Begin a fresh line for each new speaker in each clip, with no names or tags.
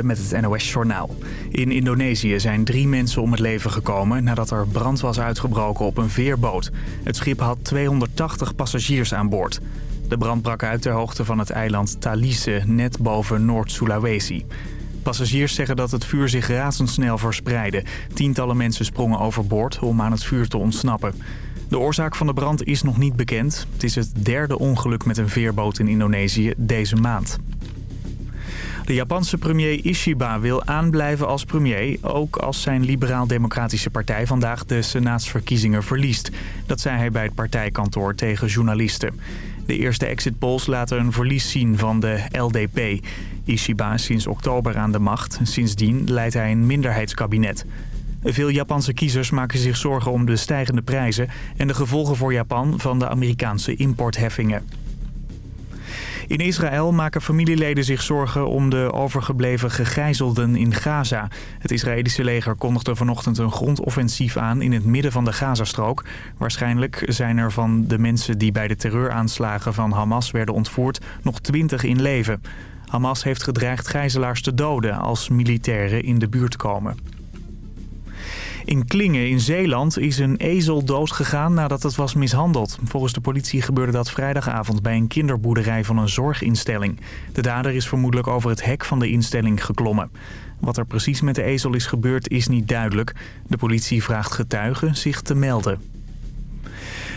Met het NOS-journaal. In Indonesië zijn drie mensen om het leven gekomen nadat er brand was uitgebroken op een veerboot. Het schip had 280 passagiers aan boord. De brand brak uit ter hoogte van het eiland Talise, net boven Noord-Sulawesi. Passagiers zeggen dat het vuur zich razendsnel verspreidde. Tientallen mensen sprongen overboord om aan het vuur te ontsnappen. De oorzaak van de brand is nog niet bekend. Het is het derde ongeluk met een veerboot in Indonesië deze maand. De Japanse premier Ishiba wil aanblijven als premier... ook als zijn liberaal-democratische partij vandaag de senaatsverkiezingen verliest. Dat zei hij bij het partijkantoor tegen journalisten. De eerste exit polls laten een verlies zien van de LDP. Ishiba is sinds oktober aan de macht. Sindsdien leidt hij een minderheidskabinet. Veel Japanse kiezers maken zich zorgen om de stijgende prijzen... en de gevolgen voor Japan van de Amerikaanse importheffingen. In Israël maken familieleden zich zorgen om de overgebleven gegijzelden in Gaza. Het Israëlische leger kondigde vanochtend een grondoffensief aan in het midden van de Gazastrook. Waarschijnlijk zijn er van de mensen die bij de terreuraanslagen van Hamas werden ontvoerd nog twintig in leven. Hamas heeft gedreigd gijzelaars te doden als militairen in de buurt komen. In Klingen in Zeeland is een ezel doodgegaan nadat het was mishandeld. Volgens de politie gebeurde dat vrijdagavond bij een kinderboerderij van een zorginstelling. De dader is vermoedelijk over het hek van de instelling geklommen. Wat er precies met de ezel is gebeurd is niet duidelijk. De politie vraagt getuigen zich te melden.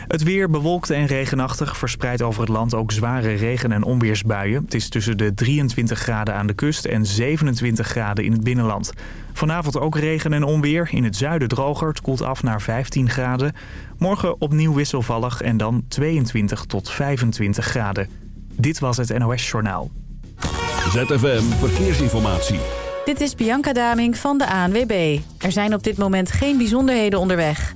Het weer bewolkt en regenachtig verspreidt over het land ook zware regen- en onweersbuien. Het is tussen de 23 graden aan de kust en 27 graden in het binnenland. Vanavond ook regen en onweer. In het zuiden droger. Het koelt af naar 15 graden. Morgen opnieuw wisselvallig en dan 22 tot 25 graden. Dit was het NOS Journaal.
ZFM Verkeersinformatie.
Dit is Bianca Daming van de ANWB. Er zijn op dit moment geen bijzonderheden onderweg.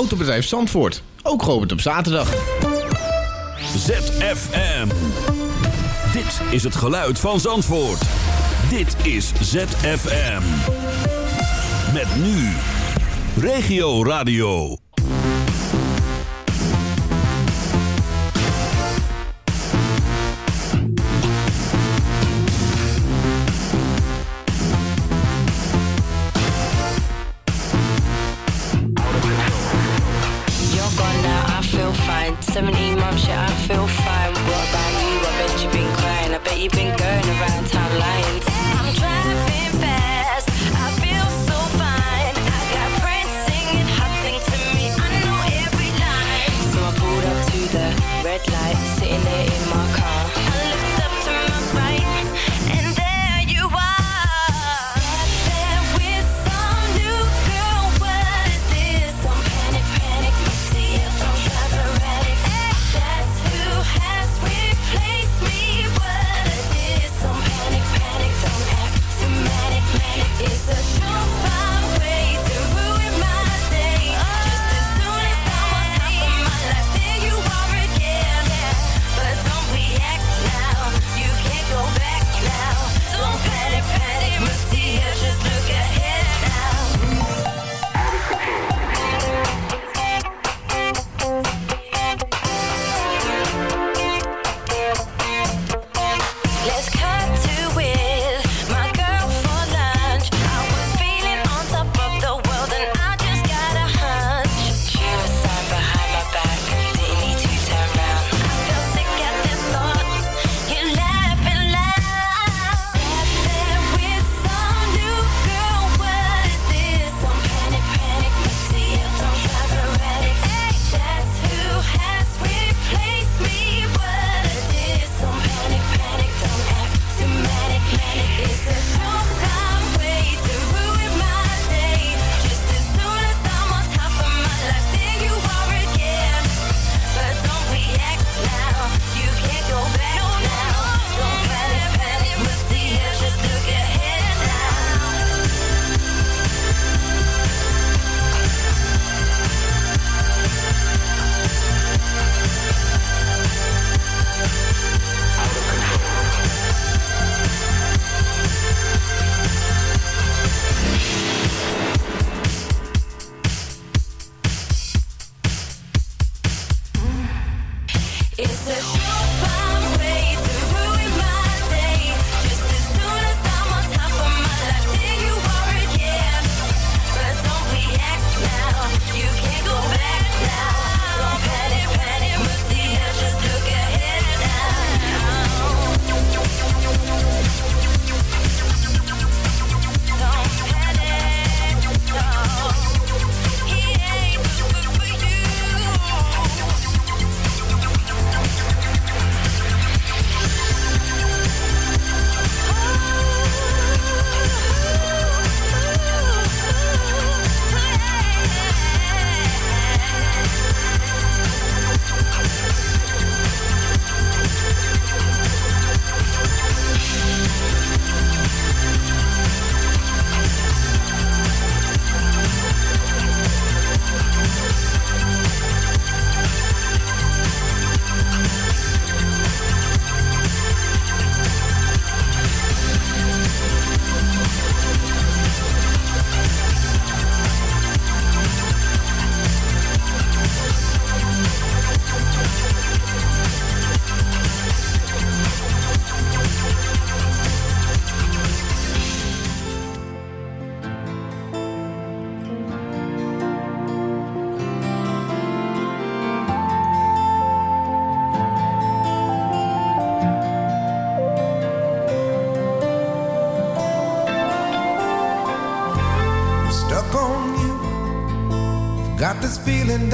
Autobedrijf Zandvoort, ook geopend op zaterdag.
ZFM. Dit is het geluid van Zandvoort. Dit is ZFM. Met nu. Regio Radio.
17 months, yeah, I feel fine. What about you? I bet you've been crying. I bet you've been going around town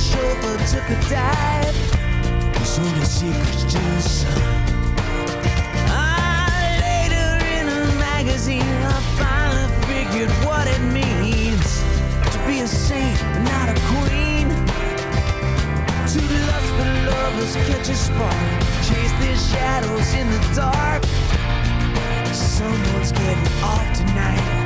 chauffeur took a dive. There's only secrets to the. Ah, later in a magazine, I finally figured what it means to be a saint, not a queen. Two lustful lovers catch a spark, chase their shadows in the dark. Someone's getting off tonight.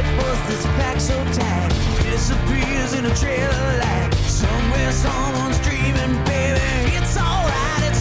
Red bus that's packed so tight disappears in a trail of light. Somewhere someone's dreaming, baby. It's alright, it's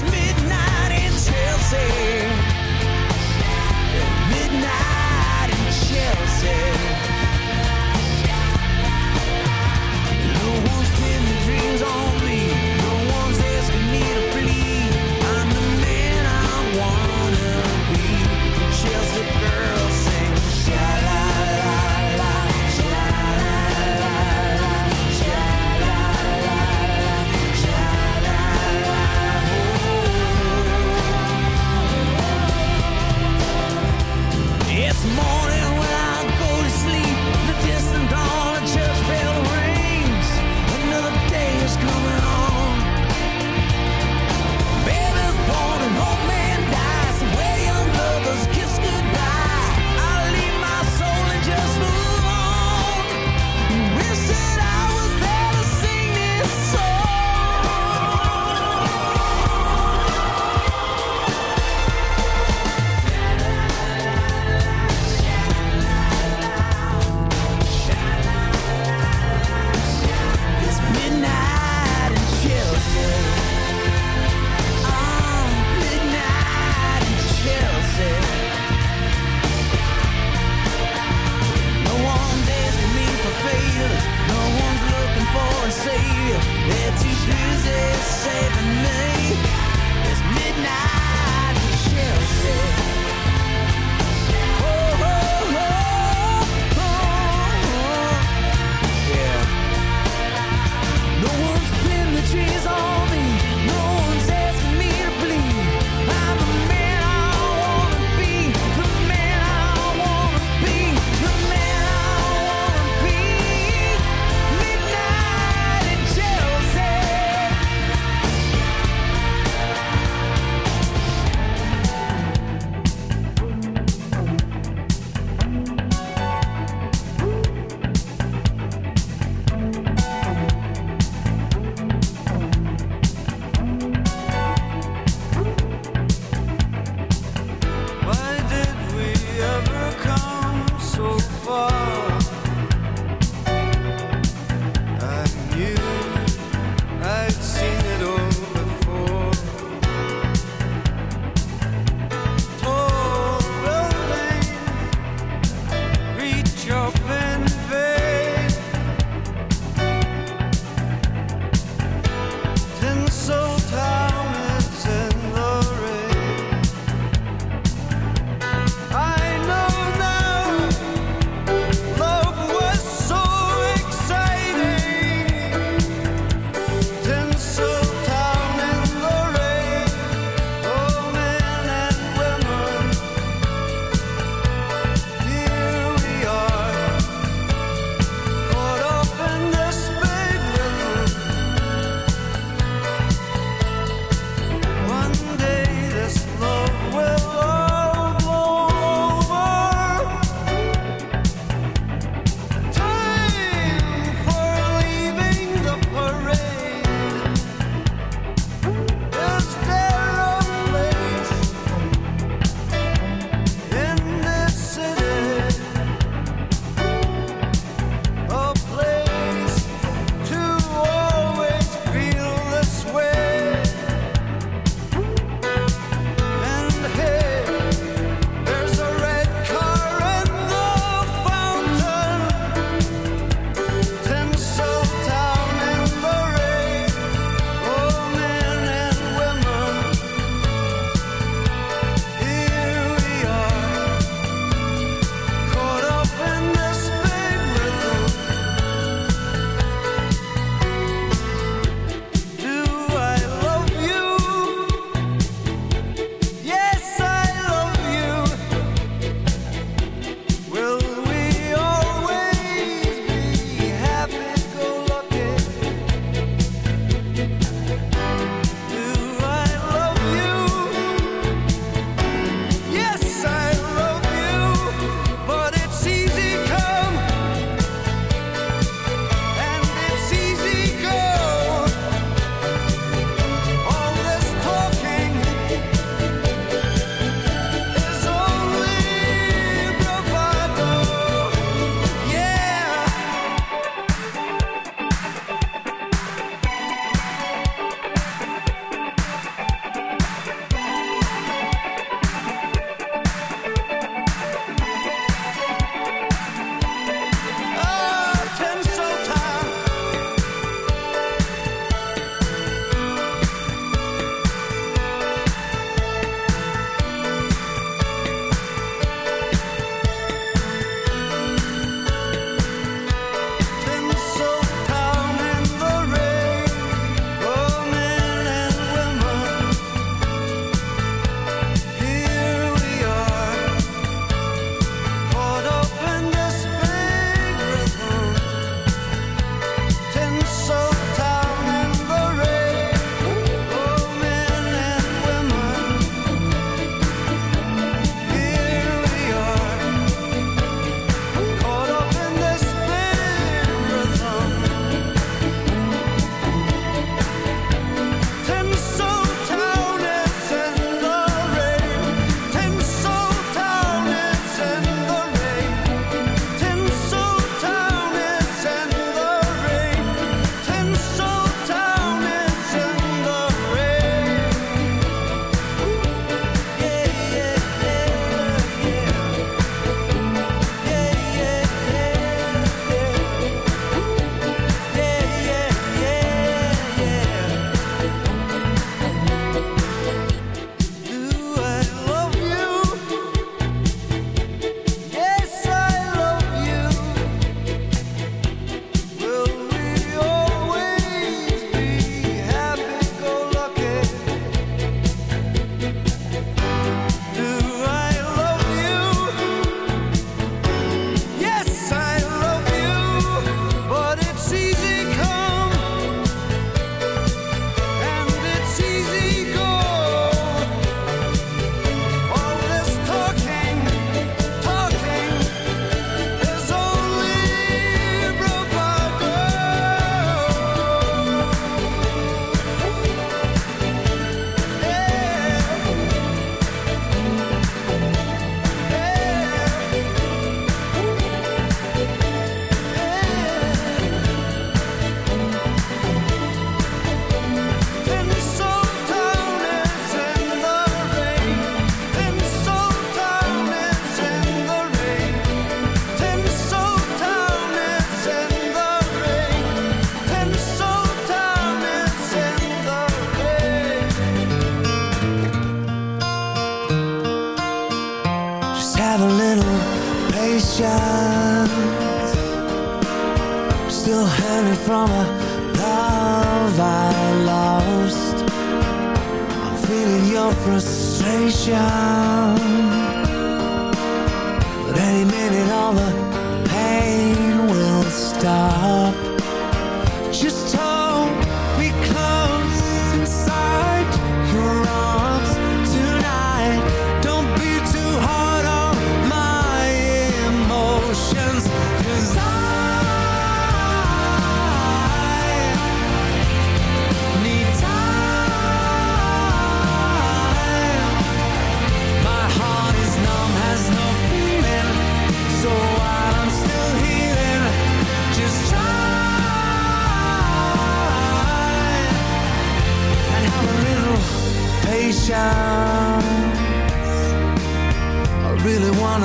from a love I lost. I'm feeling your frustration.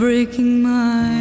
Breaking my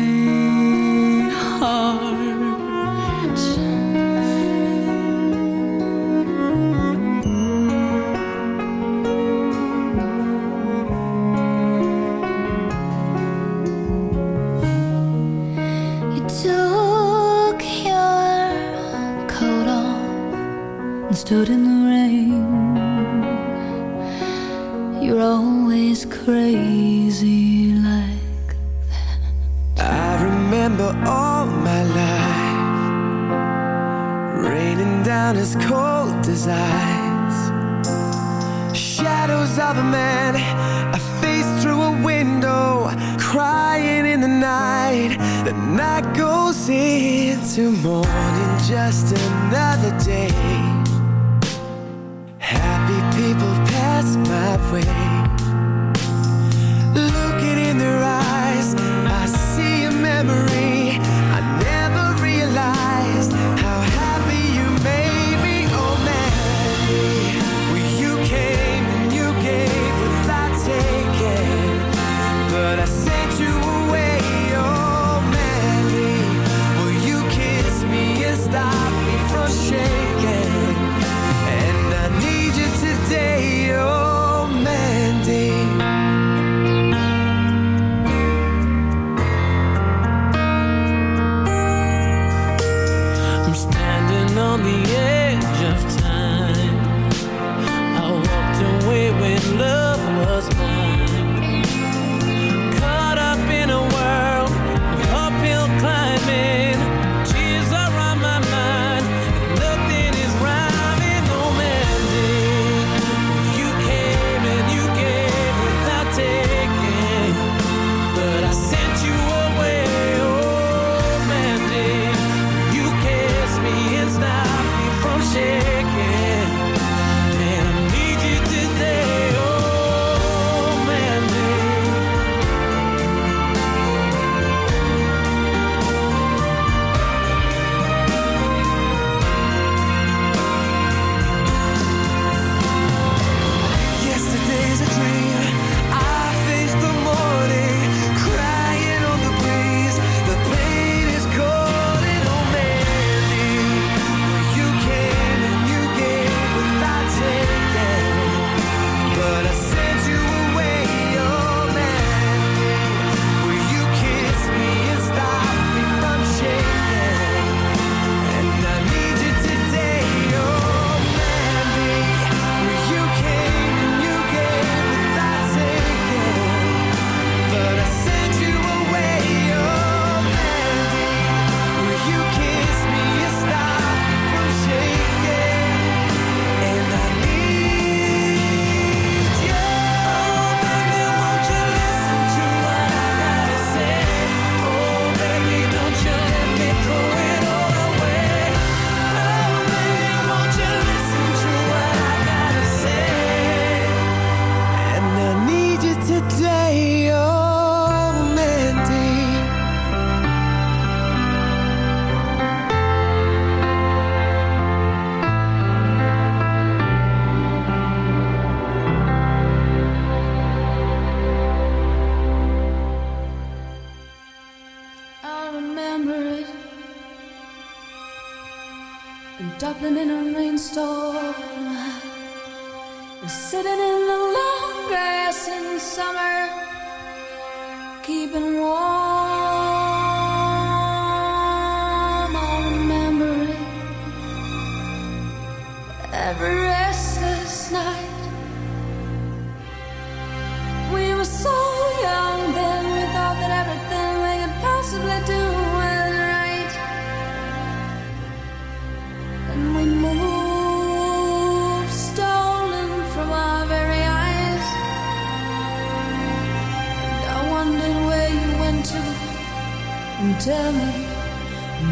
tell me,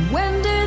when did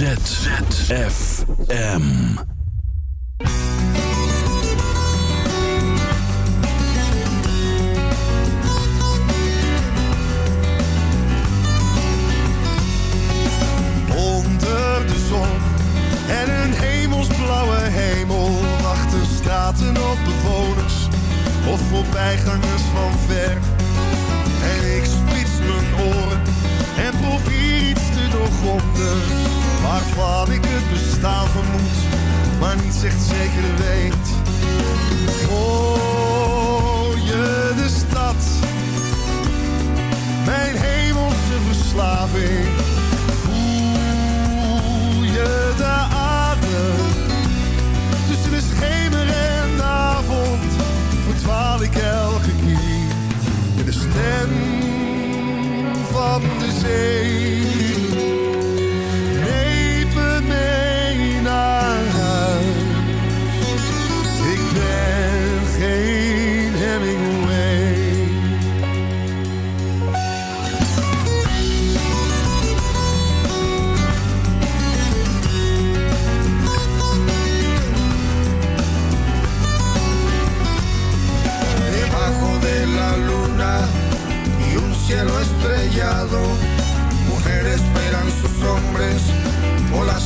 ZZFM.
Onder de zon en een hemelsblauwe hemel wachten straten op bewoners of voorbijgangers van ver. maar niet echt zeker weet.
Oh.